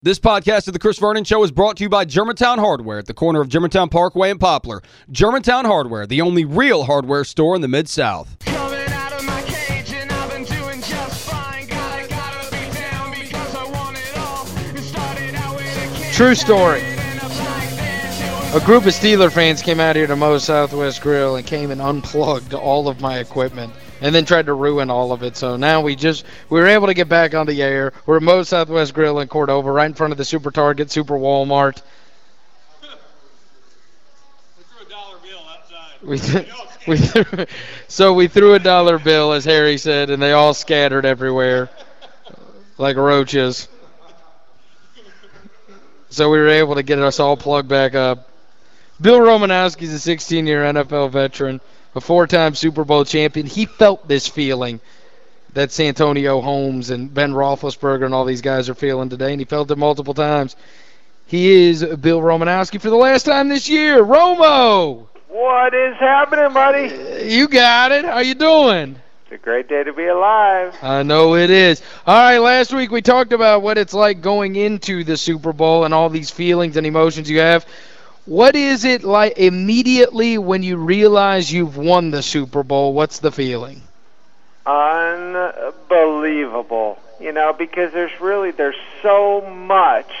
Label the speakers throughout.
Speaker 1: This podcast of the Chris Vernon Show is brought to you by Germantown Hardware at the corner of Germantown Parkway and Poplar. Germantown Hardware, the only real hardware store in the Mid-South.
Speaker 2: True story. A group of Steeler fans came out here to Moe's Southwest Grill and came and unplugged all of my equipment and then tried to ruin all of it. So now we just we were able to get back on the air. We're at Moe's Southwest Grill in Cordova, right in front of the Super Target, Super Walmart. We we so we threw a dollar bill, as Harry said, and they all scattered everywhere like roaches. So we were able to get us all plugged back up. Bill Romanowski is a 16-year NFL veteran a four-time Super Bowl champion. He felt this feeling that Santonio Holmes and Ben Roethlisberger and all these guys are feeling today, and he felt it multiple times. He is Bill Romanowski for the last time this year. Romo!
Speaker 3: What is happening, buddy?
Speaker 2: Uh, you got it. How you doing?
Speaker 3: It's a great day to be alive.
Speaker 2: I know it is. All right, last week we talked about what it's like going into the Super Bowl and all these feelings and emotions you have. What is it like immediately when you realize you've won the Super Bowl? What's the feeling?
Speaker 3: Unbelievable. You know, because there's really there's so much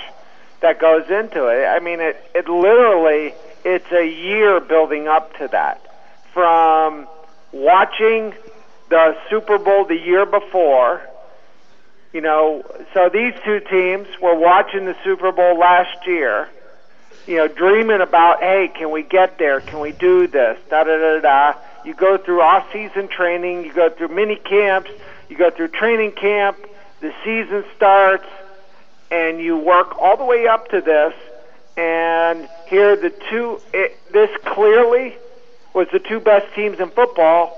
Speaker 3: that goes into it. I mean, it it literally it's a year building up to that. From watching the Super Bowl the year before, you know, so these two teams were watching the Super Bowl last year you know, dreaming about, hey, can we get there? Can we do this? Da da da da. You go through off-season training. You go through mini camps. You go through training camp. The season starts, and you work all the way up to this. And here, the two. It, this clearly was the two best teams in football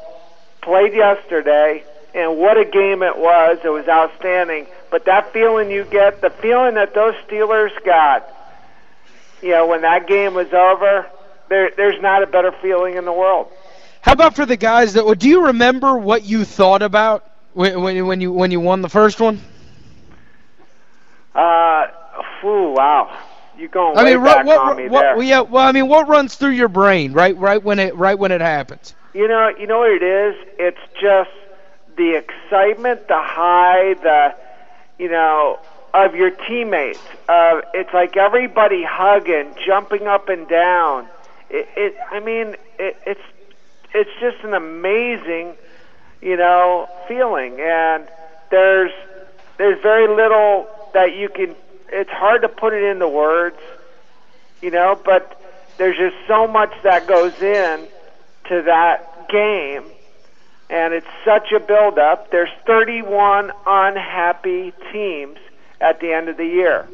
Speaker 3: played yesterday, and what a game it was! It was outstanding. But that feeling you get, the feeling that those Steelers got you know, when that game was over, there, there's not a better feeling in the world.
Speaker 2: How about for the guys that? Do you remember what you thought about when when, when you when you won the first one?
Speaker 3: Uh, ooh, wow. You going I
Speaker 2: mean, what,
Speaker 3: on me
Speaker 2: what,
Speaker 3: there.
Speaker 2: Yeah, well, I mean, what runs through your brain right right when it right when it happens?
Speaker 3: You know, you know what it is? It's just the excitement, the high, the you know, of your teammates. Uh, it's like everybody hugging, jumping up and down. It, it I mean, it, it's it's just an amazing, you know, feeling. And there's there's very little that you can. It's hard to put it into words, you know. But there's just so much that goes in to that game, and it's such a build-up. There's 31 unhappy teams at the end of the year.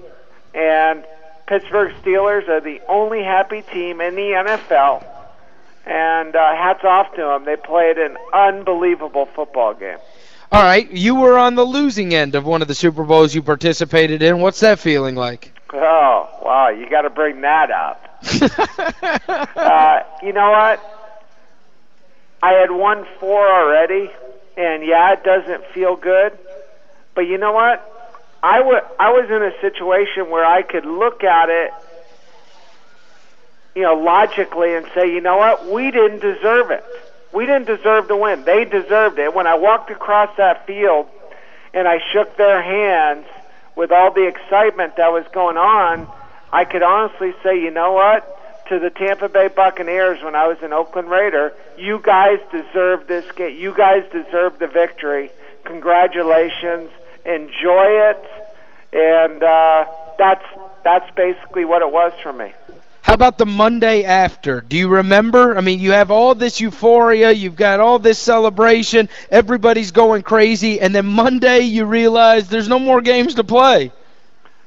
Speaker 3: And Pittsburgh Steelers are the only happy team in the NFL. And uh, hats off to them. They played an unbelievable football game.
Speaker 2: All right, you were on the losing end of one of the Super Bowls you participated in. What's that feeling like?
Speaker 3: Oh, wow, you got to bring that up. uh, you know what? I had won four already, and yeah, it doesn't feel good. But you know what? I, w- I was in a situation where I could look at it, you know, logically and say, you know what, we didn't deserve it. We didn't deserve to win. They deserved it. When I walked across that field and I shook their hands with all the excitement that was going on, I could honestly say, you know what? To the Tampa Bay Buccaneers when I was an Oakland Raider, you guys deserve this game. You guys deserve the victory. Congratulations enjoy it, and uh, that's that's basically what it was for me.
Speaker 2: How about the Monday after? Do you remember? I mean, you have all this euphoria, you've got all this celebration, everybody's going crazy, and then Monday you realize there's no more games to play.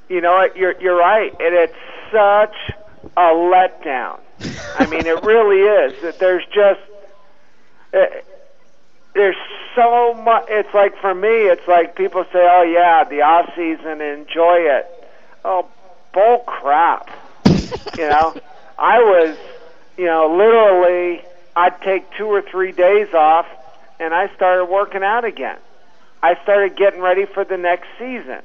Speaker 3: You know what? You're you're right, and it's such a letdown. I mean, it really is. That there's just there's so much. It's like for me, it's like people say, "Oh yeah, the off season, enjoy it." Oh, bull crap. you know, I was, you know, literally, I'd take two or three days off, and I started working out again. I started getting ready for the next season,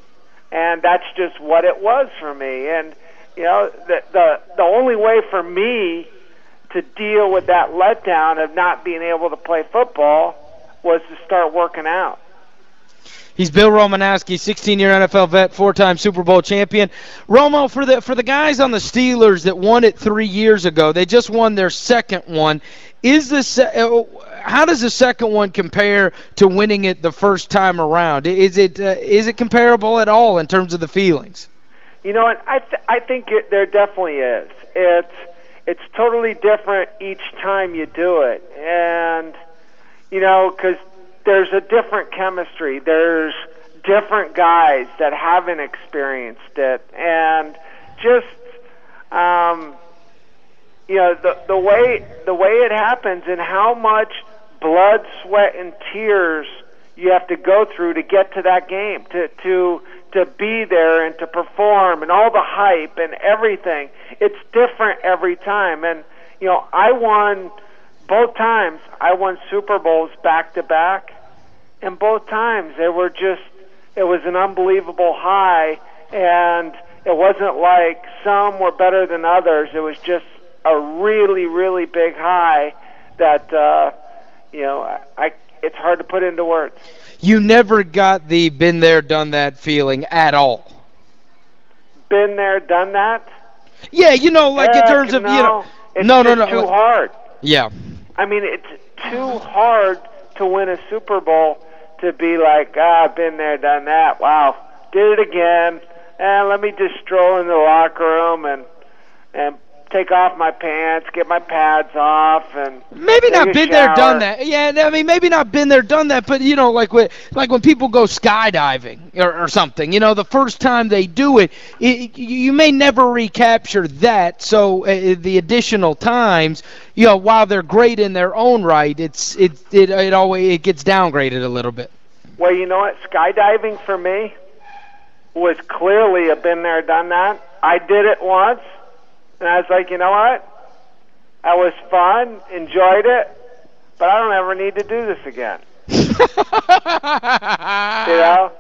Speaker 3: and that's just what it was for me. And you know, the the the only way for me to deal with that letdown of not being able to play football was to start working out.
Speaker 2: He's Bill Romanowski, 16-year NFL vet, four-time Super Bowl champion. Romo, for the for the guys on the Steelers that won it three years ago, they just won their second one. Is this uh, how does the second one compare to winning it the first time around? Is it uh, is it comparable at all in terms of the feelings?
Speaker 3: You know what? I th- I think it, there definitely is. It's it's totally different each time you do it, and you know because there's a different chemistry. There's different guys that haven't experienced it, and just um, you know the the way the way it happens and how much blood, sweat, and tears you have to go through to get to that game to to to be there and to perform and all the hype and everything. It's different every time, and you know I won both times. I won Super Bowls back to back and both times they were just it was an unbelievable high and it wasn't like some were better than others. It was just a really really big high that uh you know I it's hard to put into words.
Speaker 2: You never got the been there done that feeling at all.
Speaker 3: Been there done that?
Speaker 2: Yeah you know like in terms of
Speaker 3: no,
Speaker 2: you know
Speaker 3: it's
Speaker 2: no no no
Speaker 3: too hard.
Speaker 2: Yeah
Speaker 3: i mean it's too hard to win a super bowl to be like, ah, I've been there, done that. Wow, did it again. And let me just stroll in the locker room and and take off my pants, get my pads off, and
Speaker 2: maybe not been
Speaker 3: shower.
Speaker 2: there, done that. Yeah, I mean maybe not been there, done that, but you know, like when like when people go skydiving or, or something, you know, the first time they do it, it you may never recapture that. So uh, the additional times, you know, while they're great in their own right, it's it it it always it gets downgraded a little bit.
Speaker 3: Well, you know what, skydiving for me was clearly a been there, done that. I did it once and I was like, you know what? That was fun, enjoyed it, but I don't ever need to do this again. you know?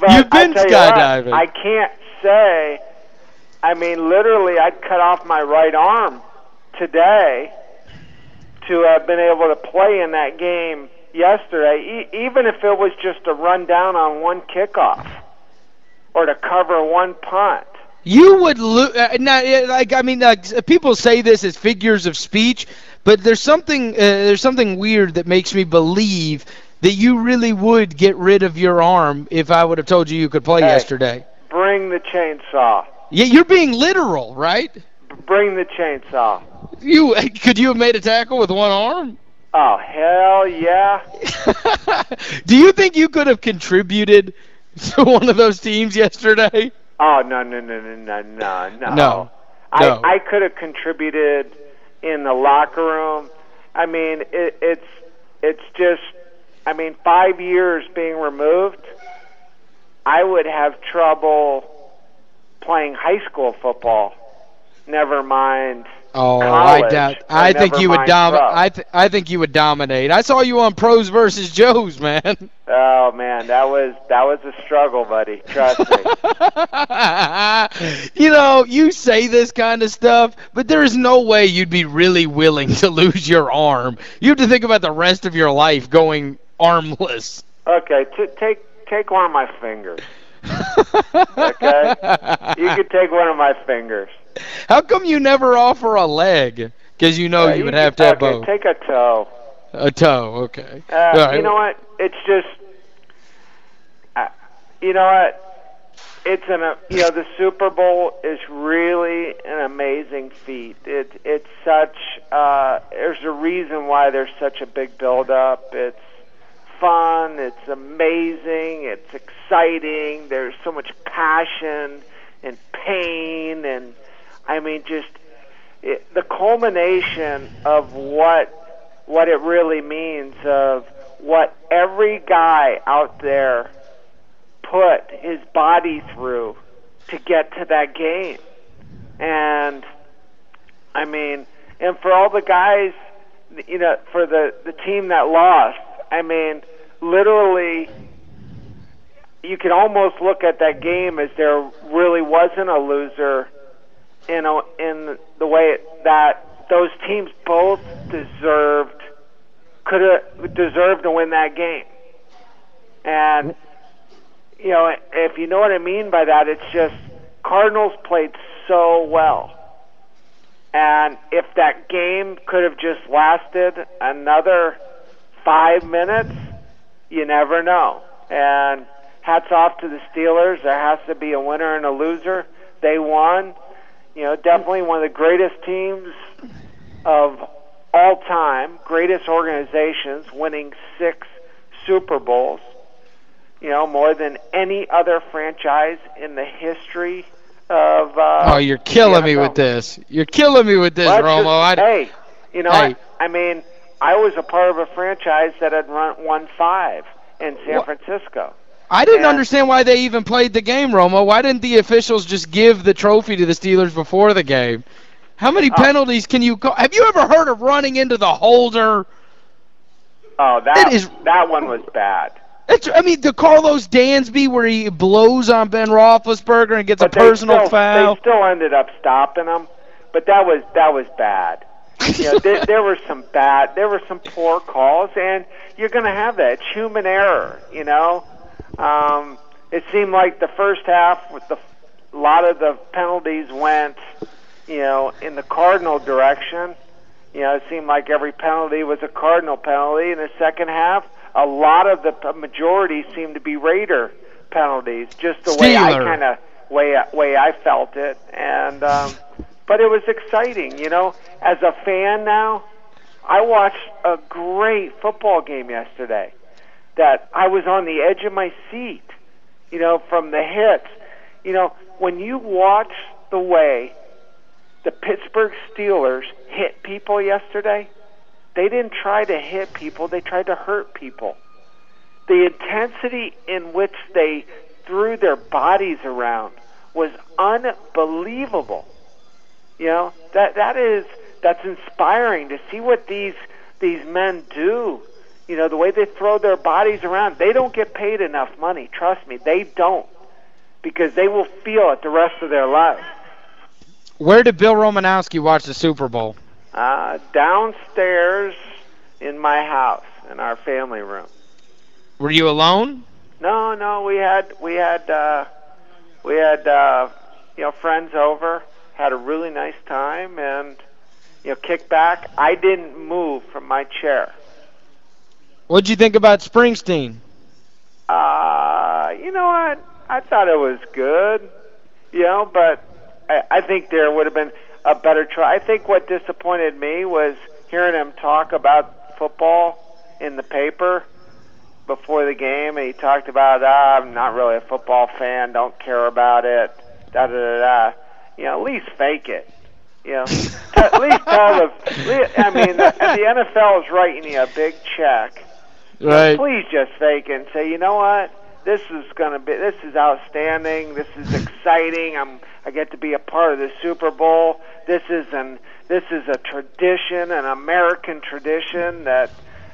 Speaker 3: But
Speaker 2: You've been skydiving.
Speaker 3: What, I can't say. I mean, literally, I'd cut off my right arm today to have been able to play in that game yesterday, e- even if it was just to run down on one kickoff or to cover one punt.
Speaker 2: You would lo- uh, not like I mean uh, people say this as figures of speech, but there's something uh, there's something weird that makes me believe that you really would get rid of your arm if I would have told you you could play
Speaker 3: hey,
Speaker 2: yesterday.
Speaker 3: Bring the chainsaw.
Speaker 2: Yeah, you're being literal, right?
Speaker 3: Bring the chainsaw.
Speaker 2: You could you have made a tackle with one arm?
Speaker 3: Oh hell yeah!
Speaker 2: Do you think you could have contributed to one of those teams yesterday?
Speaker 3: Oh no no no no no no no.
Speaker 2: No.
Speaker 3: I I could have contributed in the locker room. I mean, it, it's it's just. I mean, five years being removed, I would have trouble playing high school football. Never mind
Speaker 2: Oh,
Speaker 3: college,
Speaker 2: I doubt. I think you would dominate. I th I think you would dominate. I saw you on Pros versus Joes, man.
Speaker 3: Oh man, that was that was a struggle, buddy. Trust me.
Speaker 2: you know, you say this kind of stuff, but there is no way you'd be really willing to lose your arm. You have to think about the rest of your life going armless.
Speaker 3: Okay, take take one of my fingers. Okay, you could take one of my fingers.
Speaker 2: How come you never offer a leg? Because you know
Speaker 3: uh,
Speaker 2: you would have to have both.
Speaker 3: Take a toe.
Speaker 2: A toe, okay.
Speaker 3: Uh,
Speaker 2: right.
Speaker 3: You know what? It's just, uh, you know what? It's an, uh, you know, the Super Bowl is really an amazing feat. It, it's such, uh, there's a reason why there's such a big build-up. It's fun. It's amazing. It's exciting. There's so much passion and pain and I mean, just it, the culmination of what what it really means of what every guy out there put his body through to get to that game. And I mean, and for all the guys, you know, for the the team that lost, I mean, literally you can almost look at that game as there really wasn't a loser in a, in the way that those teams both deserved could have deserved to win that game. And you know, if you know what I mean by that, it's just Cardinals played so well. And if that game could have just lasted another five minutes, you never know. And hats off to the Steelers. There has to be a winner and a loser. They won. You know, definitely one of the greatest teams of all time, greatest organizations, winning six Super Bowls. You know, more than any other franchise in the history of. Uh,
Speaker 2: oh, you're killing me with this. You're killing me with this,
Speaker 3: well,
Speaker 2: Romo.
Speaker 3: Just, hey, you know, hey. I, I mean, I was a part of a franchise that had run won five in San what? Francisco.
Speaker 2: I didn't and, understand why they even played the game, Romo. Why didn't the officials just give the trophy to the Steelers before the game? How many uh, penalties can you call? Have you ever heard of running into the holder?
Speaker 3: Oh, that, that is, that one was bad.
Speaker 2: It's, I mean, the Karlos Dansby where he blows on Ben Roethlisberger and gets
Speaker 3: but
Speaker 2: a personal
Speaker 3: still,
Speaker 2: foul.
Speaker 3: They still ended up stopping him, but that was that was bad. you know, there, there were some bad, there were some poor calls, and you're going to have that. It's human error, you know. Um, it seemed like the first half, with the a lot of the penalties went, you know, in the Cardinal direction. You know, it seemed like every penalty was a Cardinal penalty. In the second half, a lot of the majority seemed to be Raider penalties, just the
Speaker 2: Steeler.
Speaker 3: way I kind of way way I felt it. And um, but it was exciting, you know. As a fan now, I watched a great football game yesterday. That I was on the edge of my seat, you know, from the hits. You know, when you watch the way the Pittsburgh Steelers hit people yesterday, they didn't try to hit people, they tried to hurt people. The intensity in which they threw their bodies around was unbelievable. You know, that that is that's inspiring to see what these these men do. You know, the way they throw their bodies around. They don't get paid enough money, trust me. They don't. Because they will feel it the rest of their life.
Speaker 2: Where did Bill Romanowski watch the Super Bowl?
Speaker 3: Uh, downstairs in my house, in our family room.
Speaker 2: Were you alone?
Speaker 3: No, no. We had we had uh, we had uh, you know friends over. Had a really nice time and you know kick back. I didn't move from my chair.
Speaker 2: What'd you think about Springsteen?
Speaker 3: Uh, you know what? I thought it was good. You know, but I, I think there would have been a better try. I think what disappointed me was hearing him talk about football in the paper before the game, and he talked about, ah, I'm not really a football fan, don't care about it, da da da da. You know, at least fake it. You know, at least tell the. I mean, the, the NFL is writing you a big check.
Speaker 2: Right.
Speaker 3: Please just fake it and say, you know what? This is gonna be. This is outstanding. This is exciting. I'm. I get to be a part of the Super Bowl. This is an this is a tradition, an American tradition that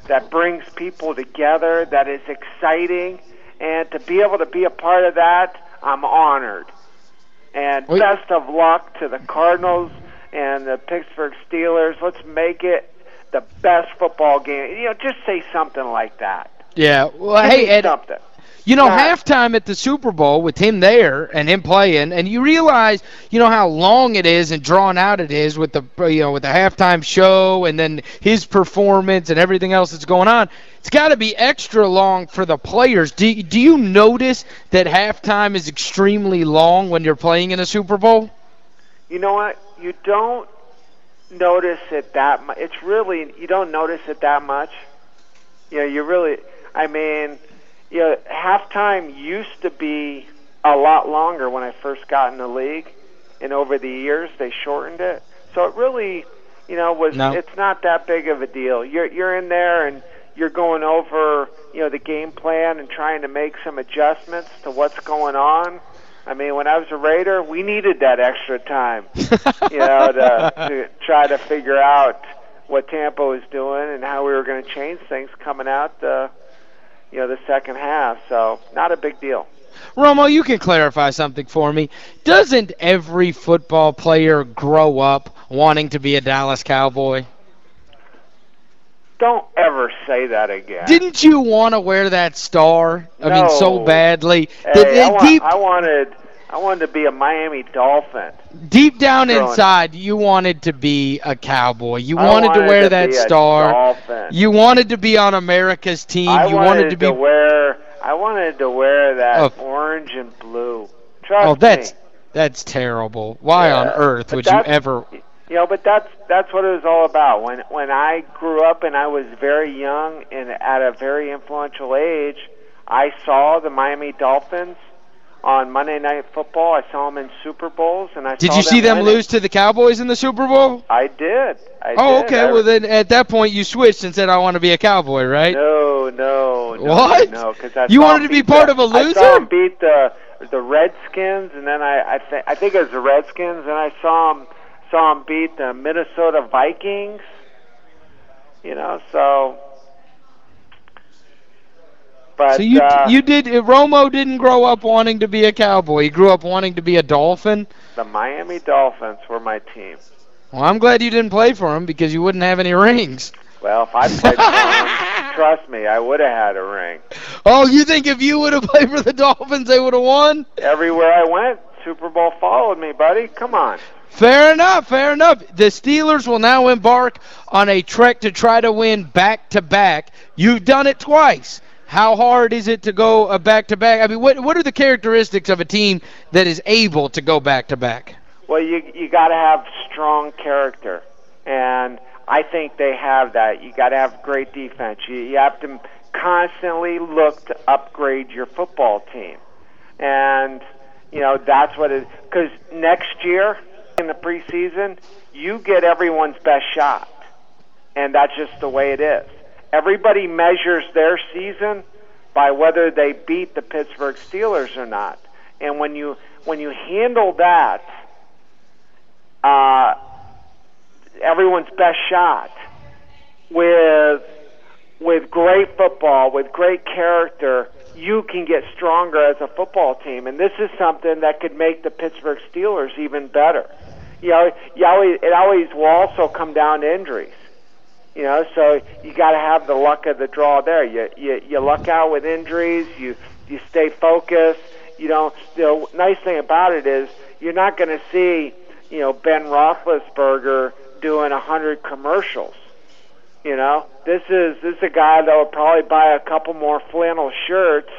Speaker 3: that brings people together, that is exciting, and to be able to be a part of that, I'm honored. And Wait. best of luck to the Cardinals and the Pittsburgh Steelers. Let's make it the best football game. You know, just say something like that.
Speaker 2: Yeah. Well, hey, Ed,
Speaker 3: something.
Speaker 2: You know, yeah. halftime at the Super Bowl with him there and him playing, and you realize, you know, how long it is and drawn out it is with the, you know, with the halftime show and then his performance and everything else that's going on. It's got to be extra long for the players. Do, do you notice that halftime is extremely long when you're playing in a Super Bowl?
Speaker 3: You know what? You don't notice it that much. It's really, you don't notice it that much. You know, you really, I mean you know, halftime used to be a lot longer when I first got in the league, and over the years they shortened it. So it really, you know, was
Speaker 2: no.
Speaker 3: it's not that big of a deal. You're you're in there and you're going over, you know, the game plan and trying to make some adjustments to what's going on. I mean, when I was a Raider, we needed that extra time, you know, to, to try to figure out what Tampa was doing and how we were going to change things coming out. Uh, you know, the second half. So not a big deal.
Speaker 2: Romo, you can clarify something for me. Doesn't every football player grow up wanting to be a Dallas Cowboy?
Speaker 3: Don't ever say that again.
Speaker 2: Didn't you want to wear that star? I mean, so badly.
Speaker 3: Hey, I, want,
Speaker 2: deep,
Speaker 3: I wanted I wanted to be a Miami Dolphin.
Speaker 2: deep down inside, you wanted to be a cowboy. You
Speaker 3: I
Speaker 2: wanted, to wear
Speaker 3: to
Speaker 2: that star.
Speaker 3: Dolphin.
Speaker 2: You wanted to be on America's team.
Speaker 3: I
Speaker 2: you
Speaker 3: wanted,
Speaker 2: wanted to be.
Speaker 3: wear I wanted to wear that
Speaker 2: Oh.
Speaker 3: orange and blue. Trust
Speaker 2: oh, that's
Speaker 3: me.
Speaker 2: that's terrible. Why on earth
Speaker 3: but
Speaker 2: would you ever?
Speaker 3: You know, but that's that's what it was all about. When when I grew up and I was very young and at a very influential age, I saw the Miami Dolphins on Monday Night Football. I saw them in Super Bowls, and I
Speaker 2: Did you see them
Speaker 3: winning.
Speaker 2: lose to the Cowboys in the Super Bowl?
Speaker 3: I did. I
Speaker 2: Oh,
Speaker 3: did.
Speaker 2: okay.
Speaker 3: I-
Speaker 2: Well, then at that point you switched and said, "I want to be a Cowboy," right?
Speaker 3: No, no, no.
Speaker 2: What?
Speaker 3: No, because
Speaker 2: You wanted to be part
Speaker 3: the-
Speaker 2: of a
Speaker 3: I saw
Speaker 2: loser?
Speaker 3: him beat the the Redskins, and then I I think I think it was the Redskins, and I saw him saw him beat the Minnesota Vikings. You know, so. But
Speaker 2: so you
Speaker 3: uh,
Speaker 2: you did Romo didn't grow up wanting to be a Cowboy. He grew up wanting to be a Dolphin.
Speaker 3: the Miami Dolphins were my team.
Speaker 2: Well, I'm glad you didn't play for him because you wouldn't have any rings.
Speaker 3: Well, if I played for them, trust me, I would have had a ring.
Speaker 2: Oh, you think if you would have played for the Dolphins, they would have won?
Speaker 3: Everywhere I went, Super Bowl followed me, buddy. Come on.
Speaker 2: Fair enough, fair enough. The Steelers will now embark on a trek to try to win back to back. You've done it twice. How hard is it to go a back to back? I mean, what what are the characteristics of a team that is able to go back to back?
Speaker 3: Well, you you got to have strong character, and I think they have that. You got to have great defense. You you have to constantly look to upgrade your football team, and you know that's what it. Because next year in the preseason, you get everyone's best shot, and that's just the way it is. Everybody measures their season by whether they beat the Pittsburgh Steelers or not, and when you when you handle that uh, everyone's best shot with with great football, with great character, you can get stronger as a football team, and this is something that could make the Pittsburgh Steelers even better. You know, you always, it always will also come down to injuries. You know, so you got to have the luck of the draw there. You you you luck out with injuries. You you stay focused. You don't. The nice thing about it is you're not going to see you know Ben Roethlisberger doing a hundred commercials. You know, this is this is a guy that will probably buy a couple more flannel shirts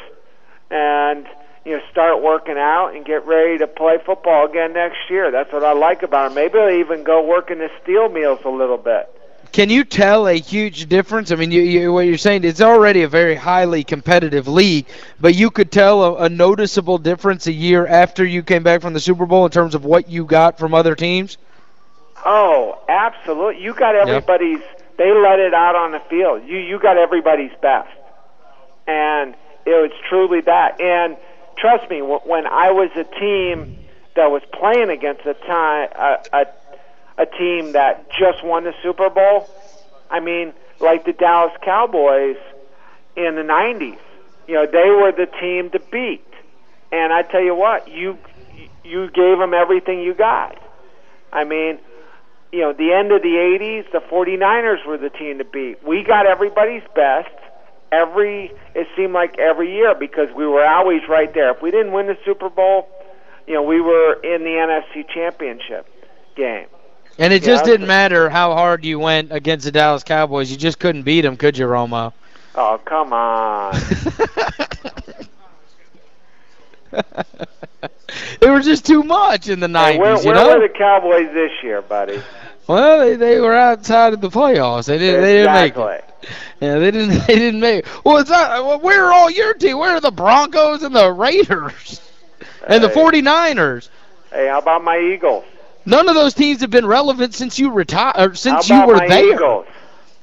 Speaker 3: and you know start working out and get ready to play football again next year. That's what I like about him. Maybe he'll even go work in the steel mills a little bit.
Speaker 2: Can you tell a huge difference? I mean, you, you, what you're saying it's already a very highly competitive league, but you could tell a, a noticeable difference a year after you came back from the Super Bowl in terms of what you got from other teams.
Speaker 3: Oh, absolutely. You got everybody's. They let it out on the field. You you got everybody's best, and it was truly that. And trust me, when I was a team that was playing against a time a, a a team that just won the Super Bowl, I mean, like the Dallas Cowboys in the '90s. You know, they were the team to beat. And I tell you what, you you gave them everything you got. I mean, you know, the end of the 80s, the 49ers were the team to beat. We got everybody's best every it seemed like every year because we were always right there. If we didn't win the Super Bowl, you know, we were in the NFC Championship game.
Speaker 2: And it
Speaker 3: Yeah,
Speaker 2: just didn't matter how hard you went against the Dallas Cowboys. You just couldn't beat them, could you, Romo?
Speaker 3: Oh, come on.
Speaker 2: they were just too much in the 90s,
Speaker 3: Hey, where
Speaker 2: you
Speaker 3: where
Speaker 2: know?
Speaker 3: were the Cowboys this year, buddy?
Speaker 2: well, they, they were outside of the playoffs. They didn't. They didn't make it. Yeah, they didn't. They didn't make. It. Well, it's not. well, Where are all your team? Where are the Broncos and the Raiders and the
Speaker 3: Hey.
Speaker 2: 49ers?
Speaker 3: Hey, how about my Eagles?
Speaker 2: None of those teams have been relevant since you retired. Or since you were there.
Speaker 3: Eagles?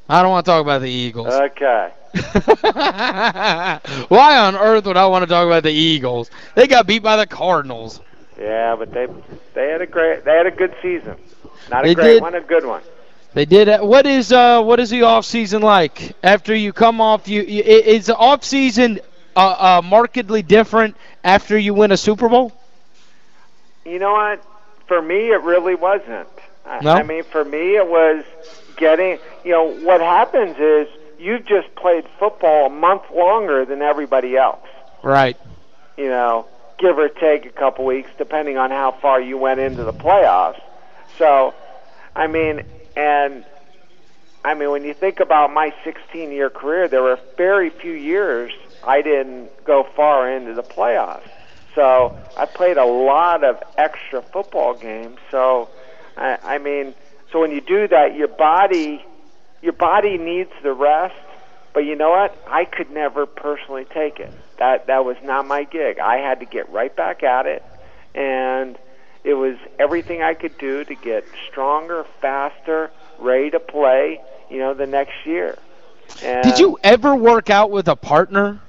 Speaker 2: I don't want to talk about the Eagles.
Speaker 3: Okay.
Speaker 2: Why on earth would I want to talk about the Eagles? They got beat by the Cardinals.
Speaker 3: Yeah, but they they had a great they had a good season. Not a
Speaker 2: They
Speaker 3: great
Speaker 2: did.
Speaker 3: one, a good one.
Speaker 2: They did. uh, What is uh what is the off season like? After you come off, you, you is the off season uh, uh, markedly different after you win a Super Bowl?
Speaker 3: You know what? For me, it really wasn't. I-
Speaker 2: No?
Speaker 3: I mean, for me, it was getting. You know, what happens is you've just played football a month longer than everybody else.
Speaker 2: Right.
Speaker 3: You know, give or take a couple weeks, depending on how far you went into the playoffs. So, I mean, and I mean, when you think about my 16-year career, there were very few years I didn't go far into the playoffs. So I played a lot of extra football games. So, I, I mean, so when you do that, your body, your body needs the rest. But you know what? I could never personally take it. That that was not my gig. I had to get right back at it, and it was everything I could do to get stronger, faster, ready to play. You know, the next year. And
Speaker 2: Did you ever work out with a partner?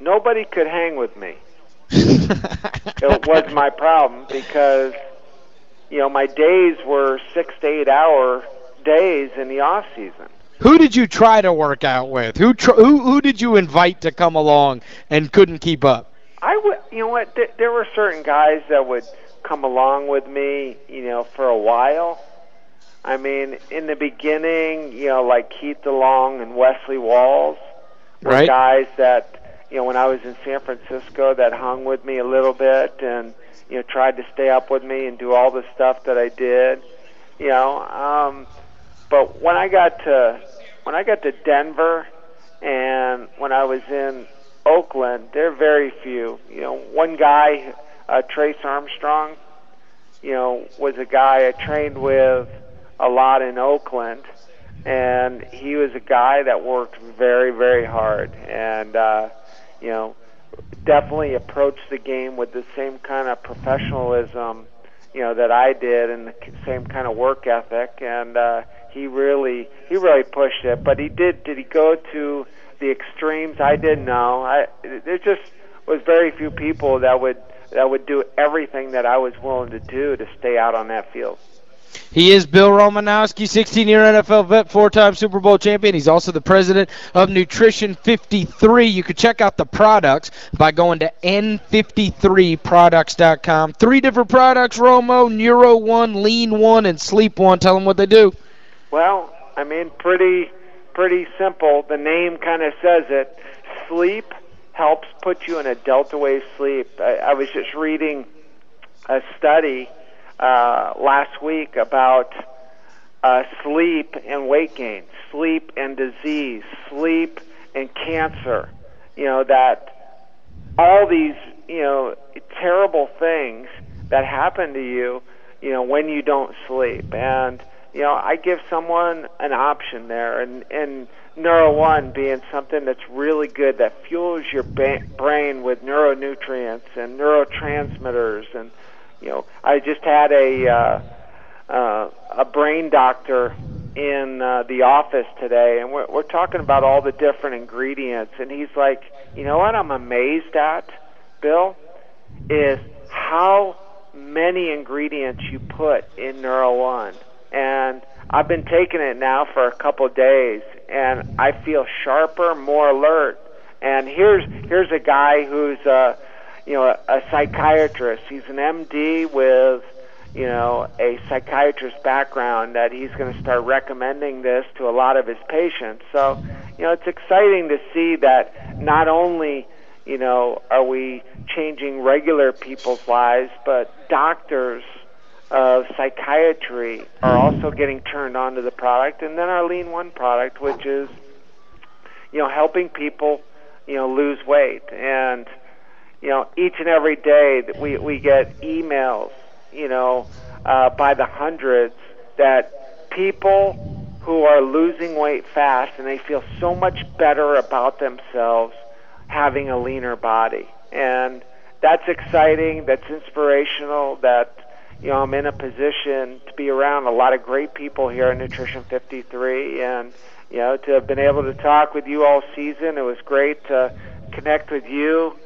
Speaker 3: Nobody could hang with me. It was my problem because you know my days were six to eight hour days in the off season.
Speaker 2: Who did you try to work out with? Who tr- who who did you invite to come along and couldn't keep up?
Speaker 3: I would, you know what? Th- there were certain guys that would come along with me, you know, for a while. I mean, in the beginning, you know, like Keith DeLong and Wesley Walls were
Speaker 2: Right.
Speaker 3: guys that, you know, when I was in San Francisco, that hung with me a little bit and you know tried to stay up with me and do all the stuff that I did. You know, um, but when I got to when I got to Denver and when I was in Oakland, there are very few. You know, one guy, uh, Trace Armstrong, you know, was a guy I trained with a lot in Oakland, and he was a guy that worked very, very hard, and uh, you know, definitely approached the game with the same kind of professionalism, you know, that I did, and the same kind of work ethic, and uh, he really, he really pushed it. But he did. Did he go to the extremes? I didn't know. I there just was very few people that would that would do everything that I was willing to do to stay out on that field.
Speaker 2: He is Bill Romanowski, 16-year NFL vet, four-time Super Bowl champion. He's also the president of Nutrition 53. You can check out the products by going to n53products.com. Three different products, Romo, Neuro 1, Lean 1, and Sleep 1. Tell them what they do.
Speaker 3: Well, I mean, pretty pretty simple. The name kind of says it. Sleep helps put you in a delta wave sleep. I, I was just reading a study uh, last week about uh, sleep and weight gain, sleep and disease, sleep and cancer. You know that all these you know terrible things that happen to you, you know, when you don't sleep. And you know, I give someone an option there, and and Neuro One being something that's really good that fuels your ba- brain with neuronutrients and neurotransmitters, and you know, I just had a uh, uh, a brain doctor in uh, the office today, and we're we're talking about all the different ingredients, and he's like, you know what, I'm amazed at, Bill, is how many ingredients you put in Neuro One and I've been taking it now for a couple of days, and I feel sharper, more alert. And here's here's a guy who's a you know a, a psychiatrist. He's an MD with you know a psychiatrist background that he's going to start recommending this to a lot of his patients. So you know it's exciting to see that not only you know are we changing regular people's lives, but doctors of psychiatry are also getting turned on to the product, and then our Lean One product, which is, you know, helping people, you know, lose weight. And, you know, each and every day that we we get emails, you know, uh, by the hundreds that people who are losing weight fast and they feel so much better about themselves having a leaner body. And that's exciting, that's inspirational, that you know, I'm in a position to be around a lot of great people here at Nutrition 53, and you know, to have been able to talk with you all season, it was great to connect with you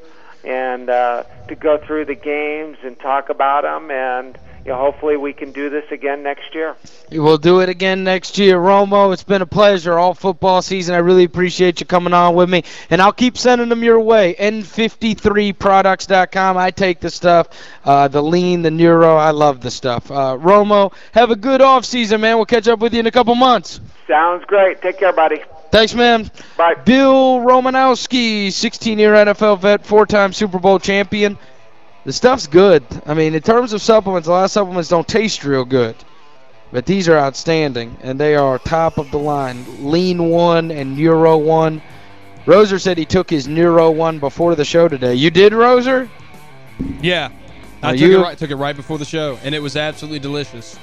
Speaker 3: and uh, to go through the games and talk about them. And you know, hopefully we can do this again next year.
Speaker 2: We'll do it again next year. Romo, it's been a pleasure all football season. I really appreciate you coming on with me. And I'll keep sending them your way. N53products.com. I take the stuff. Uh, the lean, the neuro. I love the stuff. Uh, Romo, have a good off season, man. We'll catch up with you in a couple months.
Speaker 3: Sounds great. Take care, buddy.
Speaker 2: Thanks, man.
Speaker 3: Bye.
Speaker 2: Bill Romanowski, 16-year NFL vet, four-time Super Bowl champion. The stuff's good. I mean, in terms of supplements, a lot of supplements don't taste real good. But these are outstanding, and they are top of the line. Lean 1 and Neuro 1. Roser said he took his Neuro 1 before the show today. You did, Roser?
Speaker 1: Yeah. I took,
Speaker 2: you,
Speaker 1: it right, took it right before the show, and it was absolutely delicious.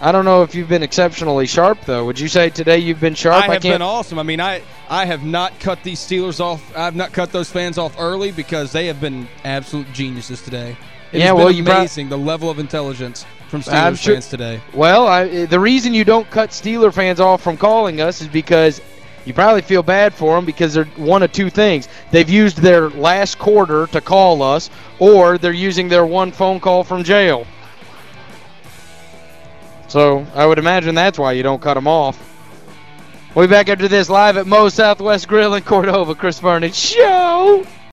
Speaker 2: I don't know if you've been exceptionally sharp, though. Would you say today you've been sharp?
Speaker 1: I have I been awesome. I mean, I I have not cut these Steelers off. I have not cut those fans off early because they have been absolute geniuses today. It yeah, well, amazing the level of intelligence from Steelers sure, fans today.
Speaker 2: Well, I, the reason you don't cut Steeler fans off from calling us is because you probably feel bad for them because they're one of two things. They've used their last quarter to call us, or they're using their one phone call from jail. So I would imagine that's why you don't cut them off. We'll be back after this live at Moe's Southwest Grill in Cordova. Chris Vernon Show!